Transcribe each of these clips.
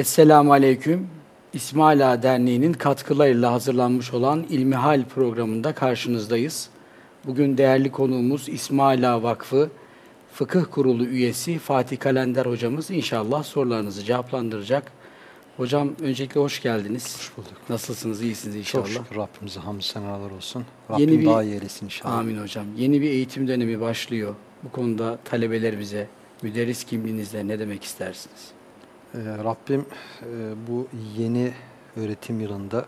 Esselamu Aleyküm. İsmaila Derneği'nin katkılarıyla hazırlanmış olan İlmihal programında karşınızdayız. Bugün değerli konuğumuz İsmaila Vakfı Fıkıh Kurulu üyesi Fatih Kalender hocamız inşallah sorularınızı cevaplandıracak. Hocam öncelikle hoş geldiniz. Hoş bulduk. Nasılsınız? İyisiniz inşallah. Çok şükür Rabbimize hamdü senalar olsun. Rabbim Yeni bir- daha iyi eylesin inşallah. Amin hocam. Yeni bir eğitim dönemi başlıyor. Bu konuda talebelerimize müderris kimliğinizle ne demek istersiniz? Ee, Rabbim e, bu yeni öğretim yılında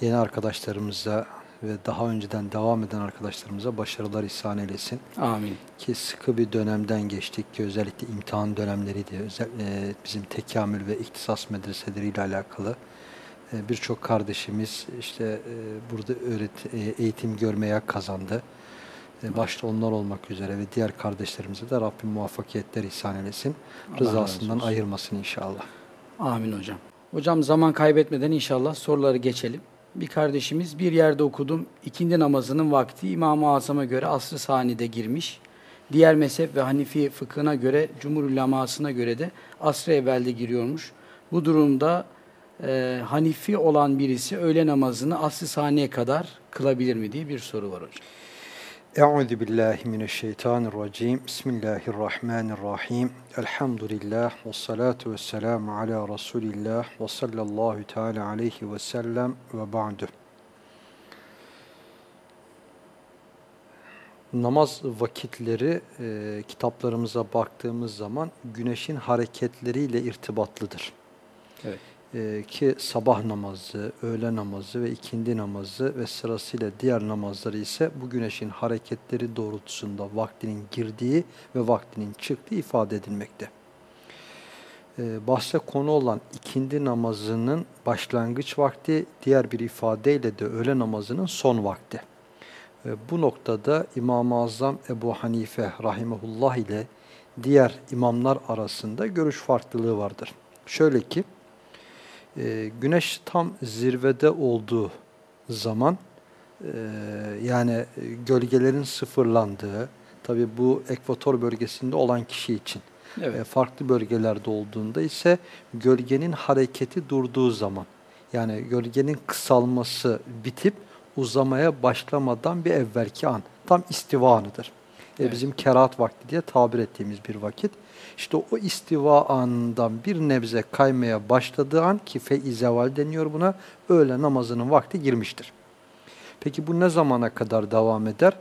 yeni arkadaşlarımıza ve daha önceden devam eden arkadaşlarımıza başarılar ihsan eylesin. Amin. Ki sıkı bir dönemden geçtik ki özellikle imtihan dönemleriydi. Özel, e, bizim tekamül ve ihtisas medreseleriyle alakalı e, birçok kardeşimiz işte e, burada öğret, e, eğitim görmeye kazandı. E, başta onlar olmak üzere ve diğer kardeşlerimize de Rabbim muvaffakiyetler ihsan eylesin. Rızasından ayırmasın inşallah. Amin hocam. Hocam zaman kaybetmeden inşallah soruları geçelim. Bir kardeşimiz bir yerde okudum. İkindi namazının vakti İmam-ı Azam'a göre asr-ı sanide girmiş. Diğer mezhep ve Hanifi fıkhına göre, Cumhur ulemasına göre de asr-ı evvelde giriyormuş. Bu durumda e, Hanifi olan birisi öğle namazını asr-ı saniye kadar kılabilir mi diye bir soru var hocam. Euzu billahi mineşşeytanirracim. Bismillahirrahmanirrahim. Elhamdülillah ve salatu vesselamu ala Resulillah ve sallallahu teala aleyhi ve sellem ve ba'du. Namaz vakitleri e, kitaplarımıza baktığımız zaman güneşin hareketleriyle irtibatlıdır. Evet. Ee, ki sabah namazı, öğle namazı ve ikindi namazı ve sırasıyla diğer namazları ise bu güneşin hareketleri doğrultusunda vaktinin girdiği ve vaktinin çıktığı ifade edilmekte. Ee, bahse konu olan ikindi namazının başlangıç vakti, diğer bir ifadeyle de öğle namazının son vakti. Ee, bu noktada İmam-ı Azam Ebu Hanife rahimehullah ile diğer imamlar arasında görüş farklılığı vardır. Şöyle ki, e, güneş tam zirvede olduğu zaman e, yani e, gölgelerin sıfırlandığı, tabi bu ekvator bölgesinde olan kişi için Evet. e, farklı bölgelerde olduğunda ise gölgenin hareketi durduğu zaman yani gölgenin kısalması bitip uzamaya başlamadan bir evvelki an tam istiva anıdır. E, Evet. Bizim kerat vakti diye tabir ettiğimiz bir vakit. İşte o istiva anından bir nebze kaymaya başladığı an ki fe-i zeval deniyor buna, öğle namazının vakti girmiştir. Peki bu ne zamana kadar devam eder?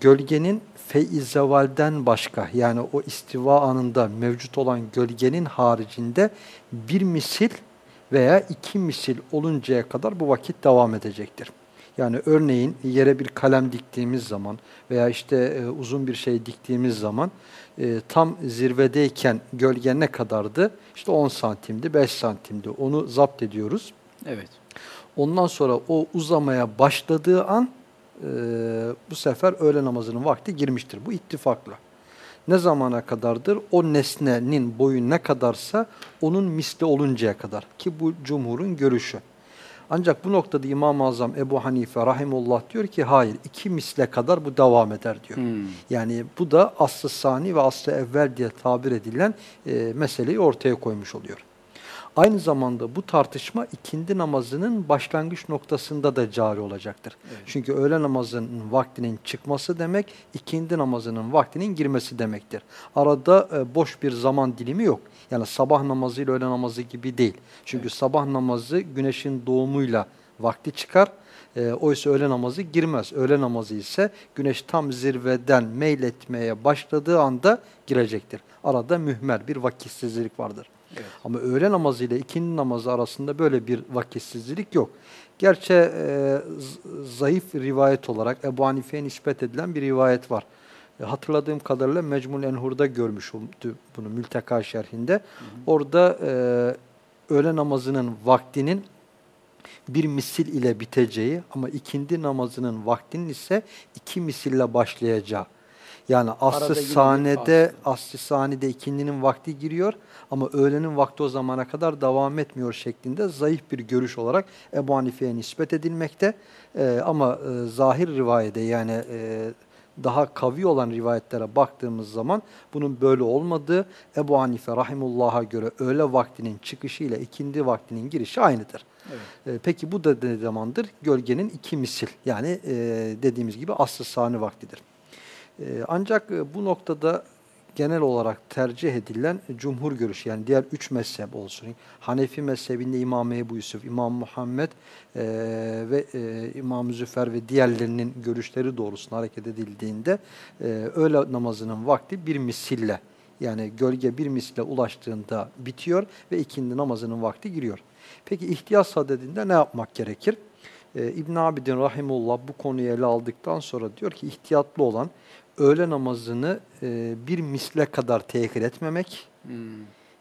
Gölgenin fe-i zevalden başka yani o istiva anında mevcut olan gölgenin haricinde bir misil veya iki misil oluncaya kadar bu vakit devam edecektir. Yani örneğin yere bir kalem diktiğimiz zaman veya işte e, uzun bir şey diktiğimiz zaman e, tam zirvedeyken gölge ne kadardı? İşte 10 santimdi, 5 santimdi. Onu zapt ediyoruz. Evet. Ondan sonra o uzamaya başladığı an e, bu sefer öğle namazının vakti girmiştir. Bu ittifakla. Ne zamana kadardır? O nesnenin boyu ne kadarsa onun misli oluncaya kadar. Ki bu cumhurun görüşü. Ancak bu noktada İmam-ı Azam Ebu Hanife rahimullah diyor ki hayır iki misle kadar bu devam eder diyor. Hmm. Yani bu da aslı sani ve aslı evvel diye tabir edilen e, meseleyi ortaya koymuş oluyor. Aynı zamanda bu tartışma ikindi namazının başlangıç noktasında da cari olacaktır. Çünkü öğle namazının vaktinin çıkması demek, ikindi namazının vaktinin girmesi demektir. Arada e, boş bir zaman dilimi yok. Yani sabah namazı ile öğle namazı gibi değil. Çünkü sabah namazı güneşin doğumuyla vakti çıkar. E, oysa öğle namazı girmez. Öğle namazı ise güneş tam zirveden meyletmeye başladığı anda girecektir. Arada mühmel bir vakitsizlik vardır. Evet. Ama öğle namazı ile ikindi namazı arasında böyle bir vakitsizlik yok. Gerçi e, zayıf rivayet olarak Ebu Hanife'ye nispet edilen bir rivayet var. E, hatırladığım kadarıyla Mecmul Enhur'da görmüş bunu Mülteka şerhinde. Orada e, öğle namazının vaktinin bir misil ile biteceği ama ikindi namazının vaktinin ise iki misille başlayacağı. Yani bir sanede, asr-ı sanide ikindinin vakti giriyor ama öğlenin vakti o zamana kadar devam etmiyor şeklinde zayıf bir görüş olarak Ebu Hanife'ye nispet edilmekte. Ee, ama e, zahir rivayede yani e, daha kavi olan rivayetlere baktığımız zaman bunun böyle olmadığı Ebu Hanife rahimullah'a göre öğle vaktinin çıkışı ile ikindi vaktinin girişi aynıdır. Evet. E, peki bu da ne zamandır? Gölgenin iki misil yani e, dediğimiz gibi asr sani vaktidir. E, ancak e, bu noktada genel olarak tercih edilen cumhur görüşü yani diğer üç mezhep olsun. Hanefi mezhebinde İmam Ebu Yusuf, İmam Muhammed e, ve e, İmam Züfer ve diğerlerinin görüşleri doğrusunda hareket edildiğinde e, öğle namazının vakti bir misille yani gölge bir misille ulaştığında bitiyor ve ikindi namazının vakti giriyor. Peki ihtiyaç sadedinde ne yapmak gerekir? Ee, İbn Abidin Rahimullah bu konuyu ele aldıktan sonra diyor ki ihtiyatlı olan öğle namazını e, bir misle kadar tehir etmemek, Hmm.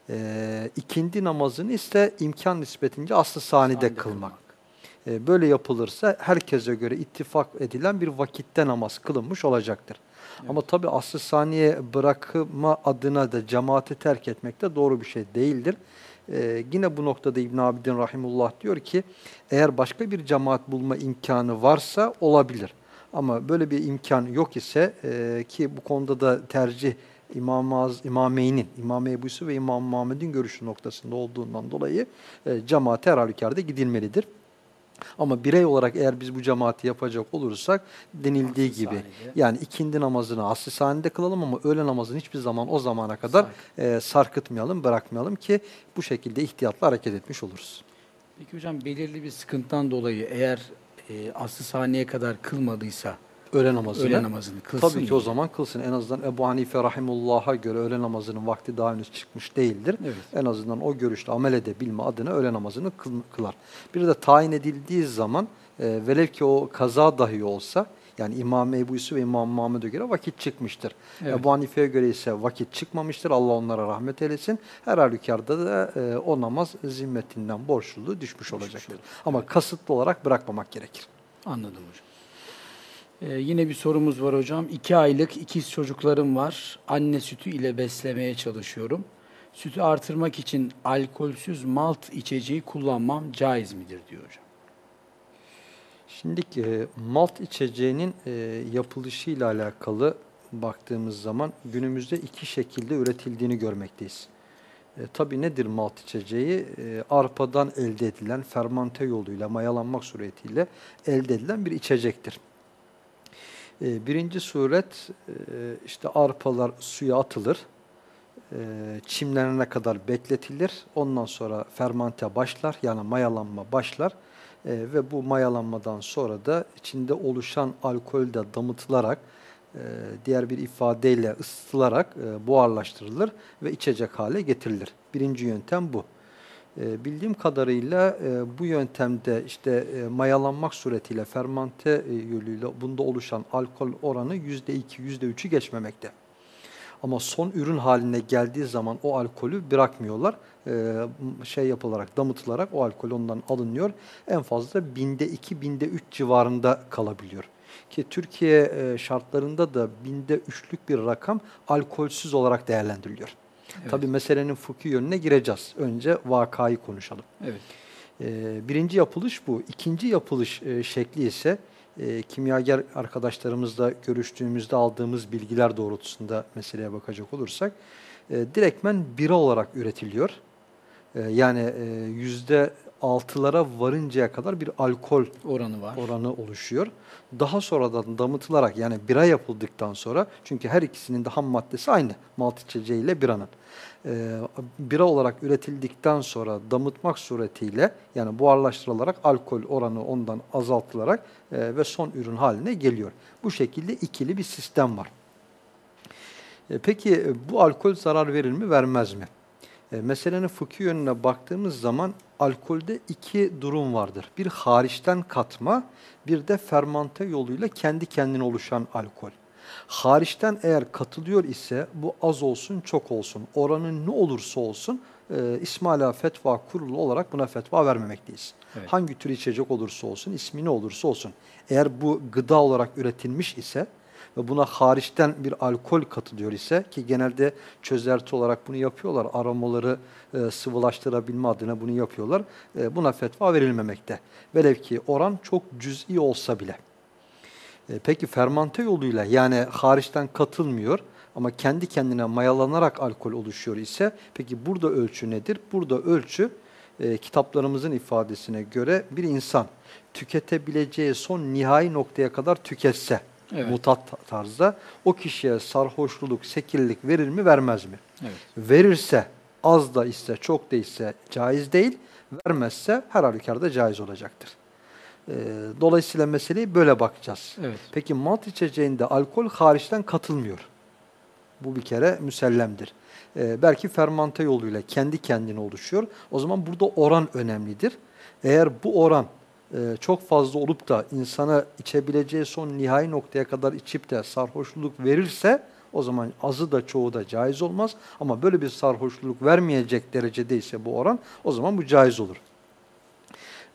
e, ikindi namazını ise imkan nispetince aslı sanide Sanide kılmak. E, böyle yapılırsa herkese göre ittifak edilen bir vakitte namaz kılınmış olacaktır. Ama tabi aslı saniye bırakma adına da cemaati terk etmek de doğru bir şey değildir. Ee, yine bu noktada İbn Abidin Rahimullah diyor ki eğer başka bir cemaat bulma imkanı varsa olabilir. Ama böyle bir imkan yok ise e, ki bu konuda da tercih İmam Az İmameyn'in, İmam Ebu Yusuf ve İmam Muhammed'in görüşü noktasında olduğundan dolayı e, cemaate her halükarda gidilmelidir. Ama birey olarak eğer biz bu cemaati yapacak olursak denildiği Asr-ı gibi saniyede. yani ikindi namazını asr-ı saniyede kılalım ama öğle namazını hiçbir zaman o zamana kadar e, sarkıtmayalım, bırakmayalım ki bu şekilde ihtiyatla hareket etmiş oluruz. Peki hocam belirli bir sıkıntıdan dolayı eğer e, aslı saniye kadar kılmadıysa Öğle namazını. öğle namazını kılsın Tabii ki mı? o zaman kılsın. En azından Ebu Hanife Rahimullah'a göre öğle namazının vakti daha henüz çıkmış değildir. Evet. En azından o görüşte amel edebilme adına öğle namazını kıl- kılar. Bir de tayin edildiği zaman e, velev ki o kaza dahi olsa yani İmam Ebu Yusuf ve İmam Muhammed'e göre vakit çıkmıştır. Evet. Ebu Hanife'ye göre ise vakit çıkmamıştır. Allah onlara rahmet eylesin. Her halükarda da e, o namaz zimmetinden borçluluğu düşmüş olacaktır. Ama kasıtlı olarak bırakmamak gerekir. Anladım hocam. Ee, yine bir sorumuz var hocam. İki aylık ikiz çocuklarım var. Anne sütü ile beslemeye çalışıyorum. Sütü artırmak için alkolsüz malt içeceği kullanmam caiz midir diyor hocam. Şimdi e, malt içeceğinin e, yapılışıyla alakalı baktığımız zaman günümüzde iki şekilde üretildiğini görmekteyiz. E, tabii nedir malt içeceği? E, arpadan elde edilen fermante yoluyla mayalanmak suretiyle elde edilen bir içecektir. E, birinci suret e, işte arpalar suya atılır, e, çimlenene kadar bekletilir. Ondan sonra fermante başlar yani mayalanma başlar. E, ve bu mayalanmadan sonra da içinde oluşan alkol de damıtılarak e, diğer bir ifadeyle ısıtılarak e, buharlaştırılır ve içecek hale getirilir. Birinci yöntem bu. E, bildiğim kadarıyla e, bu yöntemde işte e, mayalanmak suretiyle fermante e, yoluyla bunda oluşan alkol oranı %2, %3'ü geçmemekte. Ama son ürün haline geldiği zaman o alkolü bırakmıyorlar. Ee, şey yapılarak, damıtılarak o alkol ondan alınıyor. En fazla binde iki, binde üç civarında kalabiliyor. Ki Türkiye e, şartlarında da binde üçlük bir rakam alkolsüz olarak değerlendiriliyor. Evet. Tabii meselenin fıkhi yönüne gireceğiz. Önce vakayı konuşalım. Evet. Ee, birinci yapılış bu. İkinci yapılış e, şekli ise e, kimyager arkadaşlarımızla görüştüğümüzde aldığımız bilgiler doğrultusunda meseleye bakacak olursak e, direktmen bira olarak üretiliyor. E, yani e, yüzde altılara varıncaya kadar bir alkol Oranı var. oranı oluşuyor. Daha sonradan damıtılarak yani bira yapıldıktan sonra çünkü her ikisinin de ham maddesi aynı malt içeceğiyle biranın. Ee, bira olarak üretildikten sonra damıtmak suretiyle yani buharlaştırılarak alkol oranı ondan azaltılarak e, ve son ürün haline geliyor. Bu şekilde ikili bir sistem var. E, peki e, bu alkol zarar verir mi vermez mi? E, meselenin fıkhi yönüne baktığımız zaman alkolde iki durum vardır. Bir hariçten katma, bir de fermante yoluyla kendi kendine oluşan alkol. Hariçten eğer katılıyor ise bu az olsun çok olsun, oranı ne olursa olsun e, İsmaila Fetva Kurulu olarak buna fetva vermemekteyiz. Evet. Hangi tür içecek olursa olsun, ismi ne olursa olsun. Eğer bu gıda olarak üretilmiş ise ve buna hariçten bir alkol katılıyor ise ki genelde çözelti olarak bunu yapıyorlar. Aromaları e, sıvılaştırabilme adına bunu yapıyorlar. E, buna fetva verilmemekte. Velev ki oran çok cüz'i olsa bile. E, peki fermante yoluyla yani hariçten katılmıyor ama kendi kendine mayalanarak alkol oluşuyor ise peki burada ölçü nedir? Burada ölçü e, kitaplarımızın ifadesine göre bir insan tüketebileceği son nihai noktaya kadar tüketse Evet. mutat tarzda o kişiye sarhoşluluk, sekillik verir mi vermez mi? Evet. Verirse az da ise çok da ise caiz değil, vermezse her halükarda caiz olacaktır. Ee, dolayısıyla meseleyi böyle bakacağız. Evet. Peki malt içeceğinde alkol hariçten katılmıyor. Bu bir kere müsellemdir. Ee, belki fermante yoluyla kendi kendine oluşuyor. O zaman burada oran önemlidir. Eğer bu oran çok fazla olup da insana içebileceği son nihai noktaya kadar içip de sarhoşluluk verirse o zaman azı da çoğu da caiz olmaz. Ama böyle bir sarhoşluluk vermeyecek derecedeyse bu oran o zaman bu caiz olur.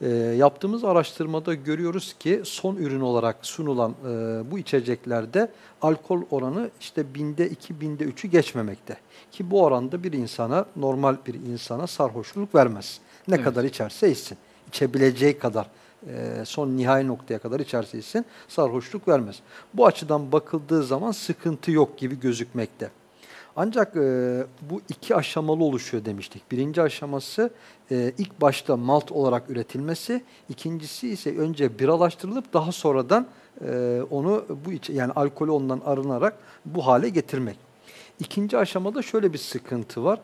E, yaptığımız araştırmada görüyoruz ki son ürün olarak sunulan e, bu içeceklerde alkol oranı işte binde iki, binde üçü geçmemekte. Ki bu oranda bir insana, normal bir insana sarhoşluk vermez. Ne Evet. kadar içerse içsin. İçebileceği kadar, e, son nihai noktaya kadar içerse içsin, sarhoşluk vermez. Bu açıdan bakıldığı zaman sıkıntı yok gibi gözükmekte. Ancak e, bu iki aşamalı oluşuyor demiştik. Birinci aşaması e, ilk başta malt olarak üretilmesi, ikincisi ise önce biralaştırılıp daha sonradan e, onu bu iç, yani alkolü ondan arınarak bu hale getirmek. İkinci aşamada şöyle bir sıkıntı var.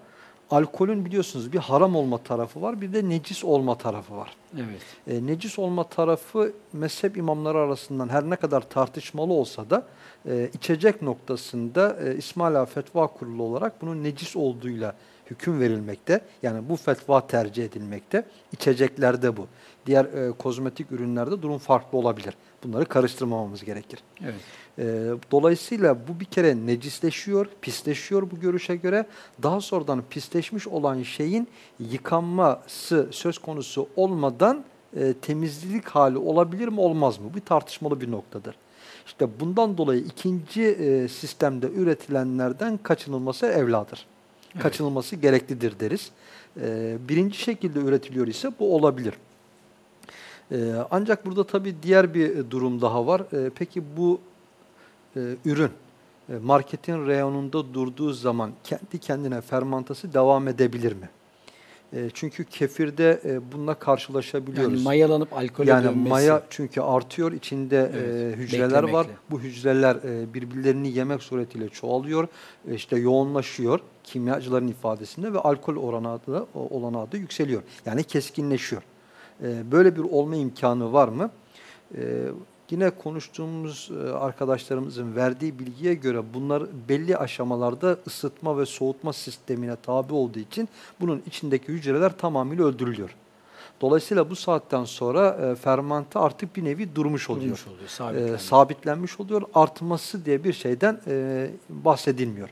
Alkolün biliyorsunuz bir haram olma tarafı var, bir de necis olma tarafı var. Evet. E, necis olma tarafı mezhep imamları arasından her ne kadar tartışmalı olsa da e, içecek noktasında e, İsmaila Fetva Kurulu olarak bunun necis olduğuyla hüküm verilmekte. Yani bu fetva tercih edilmekte. İçeceklerde bu. Diğer e, kozmetik ürünlerde durum farklı olabilir. Bunları karıştırmamamız gerekir. Evet. E, dolayısıyla bu bir kere necisleşiyor, pisleşiyor bu görüşe göre. Daha sonradan pisleşmiş olan şeyin yıkanması söz konusu olmadan e, temizlik hali olabilir mi olmaz mı? Bu tartışmalı bir noktadır. İşte bundan dolayı ikinci e, sistemde üretilenlerden kaçınılması evladır. Evet. Gereklidir deriz. E, birinci şekilde üretiliyor ise bu olabilir. E, ancak burada tabii diğer bir e, durum daha var. E, peki bu e, ürün e, marketin reyonunda durduğu zaman kendi kendine fermantası devam edebilir mi? E, çünkü kefirde e, bununla karşılaşabiliyoruz. Yani mayalanıp alkole Yani dönmesi. maya çünkü artıyor içinde Evet, e, hücreler var. beklemekle. Bu hücreler e, birbirlerini yemek suretiyle çoğalıyor. E, işte yoğunlaşıyor kimyacıların ifadesinde ve alkol oranı adı, olanağı da yükseliyor. Yani keskinleşiyor. E, böyle bir olma imkanı var mı? E, yine konuştuğumuz e, arkadaşlarımızın verdiği bilgiye göre bunlar belli aşamalarda ısıtma ve soğutma sistemine tabi olduğu için bunun içindeki hücreler tamamıyla öldürülüyor. Dolayısıyla bu saatten sonra e, artık bir nevi durmuş oluyor. Durmuş oluyor, E, sabitlenmiş. sabitlenmiş oluyor. Artması diye bir şeyden e, bahsedilmiyor.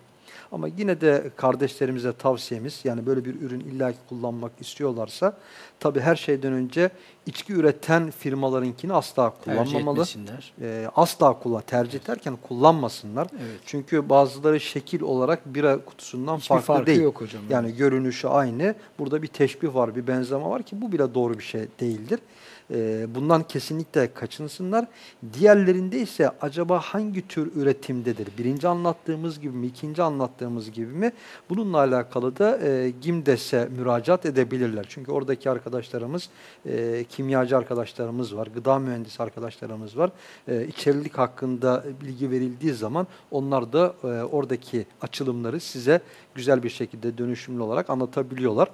Ama yine de kardeşlerimize tavsiyemiz yani böyle bir ürün illaki kullanmak istiyorlarsa tabii her şeyden önce içki üreten firmalarınkini asla kullanmamalı. E, asla kullan tercih ederken kullanmasınlar. Evet. Çünkü bazıları şekil olarak bira kutusundan Hiçbir farklı farkı değil. yok hocam. Yani görünüşü aynı. Burada bir teşbih var, bir benzeme var ki bu bile doğru bir şey değildir. Ee, bundan kesinlikle kaçınsınlar. Diğerlerinde ise acaba hangi tür üretimdedir? Birinci anlattığımız gibi mi, ikinci anlattığımız gibi mi? Bununla alakalı da e, GİMDES'e müracaat edebilirler. Çünkü oradaki arkadaşlarımız, e, kimyacı arkadaşlarımız var, gıda mühendisi arkadaşlarımız var. E, içerilik hakkında bilgi verildiği zaman onlar da e, oradaki açılımları size güzel bir şekilde dönüşümlü olarak anlatabiliyorlar.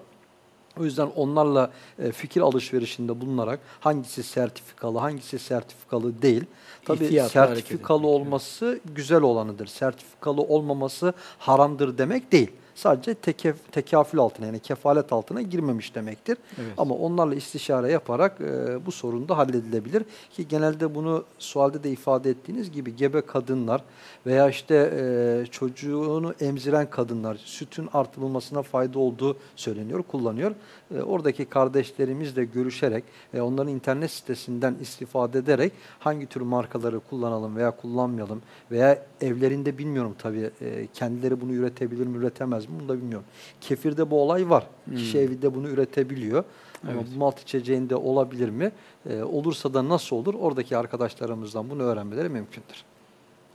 O yüzden onlarla e, fikir alışverişinde bulunarak hangisi sertifikalı, hangisi sertifikalı değil. Tabii İhtiyatlı sertifikalı olması güzel olanıdır. Sertifikalı olmaması haramdır demek değil. Sadece tekef, tekafül altına yani kefalet altına girmemiş demektir. Evet. Ama onlarla istişare yaparak e, bu sorun da halledilebilir. Ki genelde bunu sualde de ifade ettiğiniz gibi gebe kadınlar veya işte e, çocuğunu emziren kadınlar sütün artırılmasına fayda olduğu söyleniyor, kullanıyor. E, oradaki kardeşlerimizle görüşerek ve onların internet sitesinden istifade ederek hangi tür markaları kullanalım veya kullanmayalım veya evlerinde bilmiyorum tabii e, kendileri bunu üretebilir mi üretemez mi bunu da bilmiyorum. Kefirde bu olay var. Hmm. Kişi evinde bunu üretebiliyor. Ama Evet. bu malt içeceğinde olabilir mi? Ee, olursa da nasıl olur? Oradaki arkadaşlarımızdan bunu öğrenmeleri mümkündür.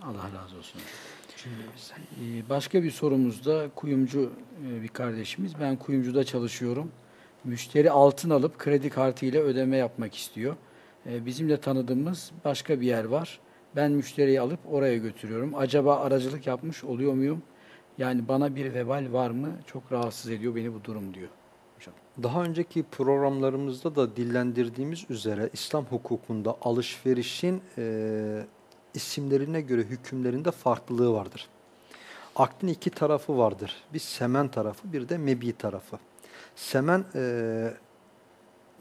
Allah razı olsun. Ee, Başka bir sorumuz da kuyumcu e, bir kardeşimiz. Ben kuyumcuda çalışıyorum. Müşteri altın alıp kredi kartı ile ödeme yapmak istiyor. Ee, Bizim de tanıdığımız başka bir yer var. Ben müşteriyi alıp oraya götürüyorum. Acaba aracılık yapmış oluyor muyum? Yani bana bir vebal var mı? Çok rahatsız ediyor beni bu durum diyor. Daha önceki programlarımızda da dillendirdiğimiz üzere İslam hukukunda alışverişin e, isimlerine göre hükümlerinde farklılığı vardır. Akdin iki tarafı vardır. Bir semen tarafı, bir de mebi tarafı. Semen e,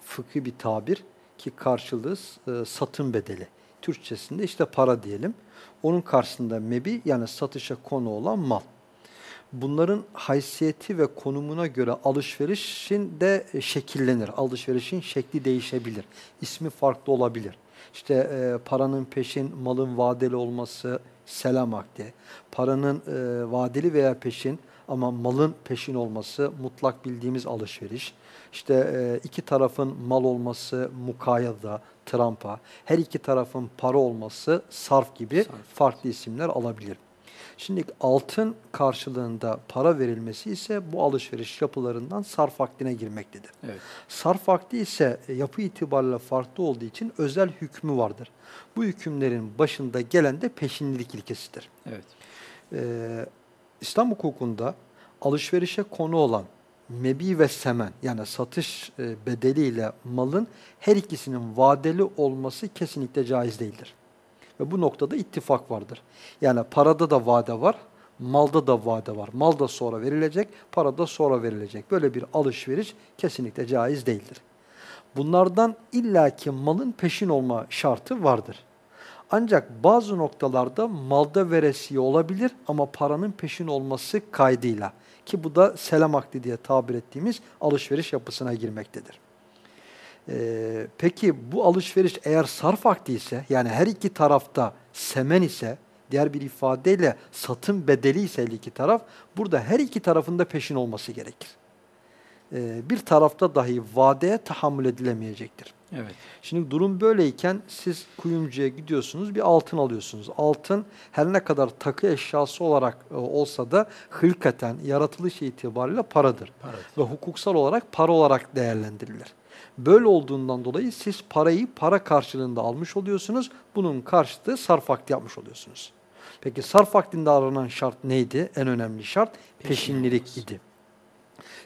fıkhi bir tabir ki karşılığı e, satın bedeli. Türkçesinde işte para diyelim. Onun karşısında mebi yani satışa konu olan mal. Bunların haysiyeti ve konumuna göre alışverişin de e, şekillenir. Alışverişin şekli değişebilir. İsmi farklı olabilir. İşte e, paranın peşin, malın vadeli olması selam akdi. Paranın e, vadeli veya peşin ama malın peşin olması mutlak bildiğimiz alışveriş. İşte e, iki tarafın mal olması mukayada, trampa. Her iki tarafın para olması sarf gibi Sarf. farklı isimler alabilir. Şimdi altın karşılığında para verilmesi ise bu alışveriş yapılarından sarf akdine girmektedir. Evet. Sarf akdi ise e, yapı itibariyle farklı olduğu için özel hükmü vardır. Bu hükümlerin başında gelen de peşinlilik ilkesidir. Evet. Ee, İslam hukukunda alışverişe konu olan mebi ve semen yani satış e, bedeliyle malın her ikisinin vadeli olması kesinlikle caiz değildir. Ve bu noktada ittifak vardır. Yani parada da vade var, malda da vade var. Mal da sonra verilecek, para da sonra verilecek. Böyle bir alışveriş kesinlikle caiz değildir. Bunlardan illaki malın peşin olma şartı vardır. Ancak bazı noktalarda malda veresiye olabilir ama paranın peşin olması kaydıyla ki bu da selam akdi diye tabir ettiğimiz alışveriş yapısına girmektedir. Ee, peki bu alışveriş eğer sarf akdi ise yani her iki tarafta semen ise diğer bir ifadeyle satın bedeli ise her iki taraf burada her iki tarafında peşin olması gerekir. Ee, bir tarafta dahi vadeye tahammül edilemeyecektir. Evet. Şimdi durum böyleyken siz kuyumcuya gidiyorsunuz bir altın alıyorsunuz. Altın her ne kadar takı eşyası olarak e, olsa da hılkaten yaratılış itibariyle paradır. Paradır. Ve hukuksal olarak para olarak değerlendirilir. Böyle olduğundan dolayı siz parayı para karşılığında almış oluyorsunuz. Bunun karşılığı sarf akdi yapmış oluyorsunuz. Peki sarf akdinde aranan şart neydi? En önemli şart peşinlilik idi.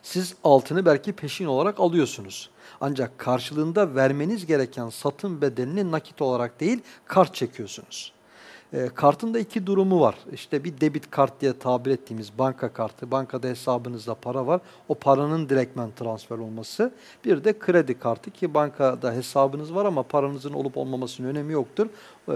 Siz altını belki peşin olarak alıyorsunuz. Ancak karşılığında vermeniz gereken satın bedelini nakit olarak değil kart çekiyorsunuz. E, kartın da iki durumu var. İşte bir debit kart diye tabir ettiğimiz banka kartı. Bankada hesabınızda para var. O paranın direktmen transfer olması. Bir de kredi kartı ki bankada hesabınız var ama paranızın olup olmamasının önemi yoktur. E,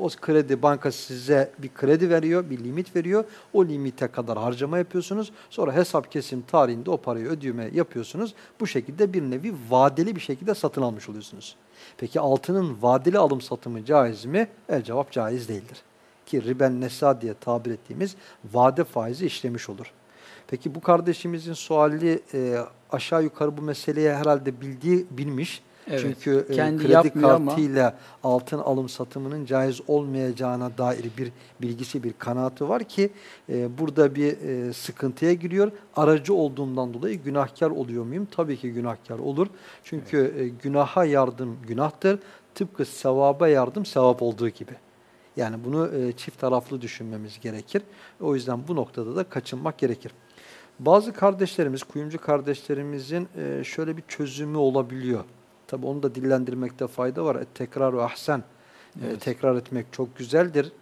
o kredi banka size bir kredi veriyor, bir limit veriyor. O limite kadar harcama yapıyorsunuz. Sonra hesap kesim tarihinde o parayı ödeme yapıyorsunuz. Bu şekilde bir nevi vadeli bir şekilde satın almış oluyorsunuz. Peki altının vadeli alım satımı caiz mi? El cevap caiz değildir. Ki riben nesa diye tabir ettiğimiz vade faizi işlemiş olur. Peki bu kardeşimizin suali e, aşağı yukarı bu meseleye herhalde bildiği bilmiş. Evet. Çünkü e, Kendi kredi yapmıyor ama- kartıyla altın alım satımının caiz olmayacağına dair bir bilgisi, bir kanaatı var ki e, burada bir e, sıkıntıya giriyor. Aracı olduğumdan dolayı günahkar oluyor muyum? Tabii ki günahkar olur. Çünkü e, günaha yardım günahtır. Tıpkı sevaba yardım sevap olduğu gibi. Yani bunu e, çift taraflı düşünmemiz gerekir. O yüzden bu noktada da kaçınmak gerekir. Bazı kardeşlerimiz, kuyumcu kardeşlerimizin e, şöyle bir çözümü olabiliyor. Tabi onu da dillendirmekte fayda var. Tekrar ve ahsen. E, Evet. tekrar etmek çok güzeldir.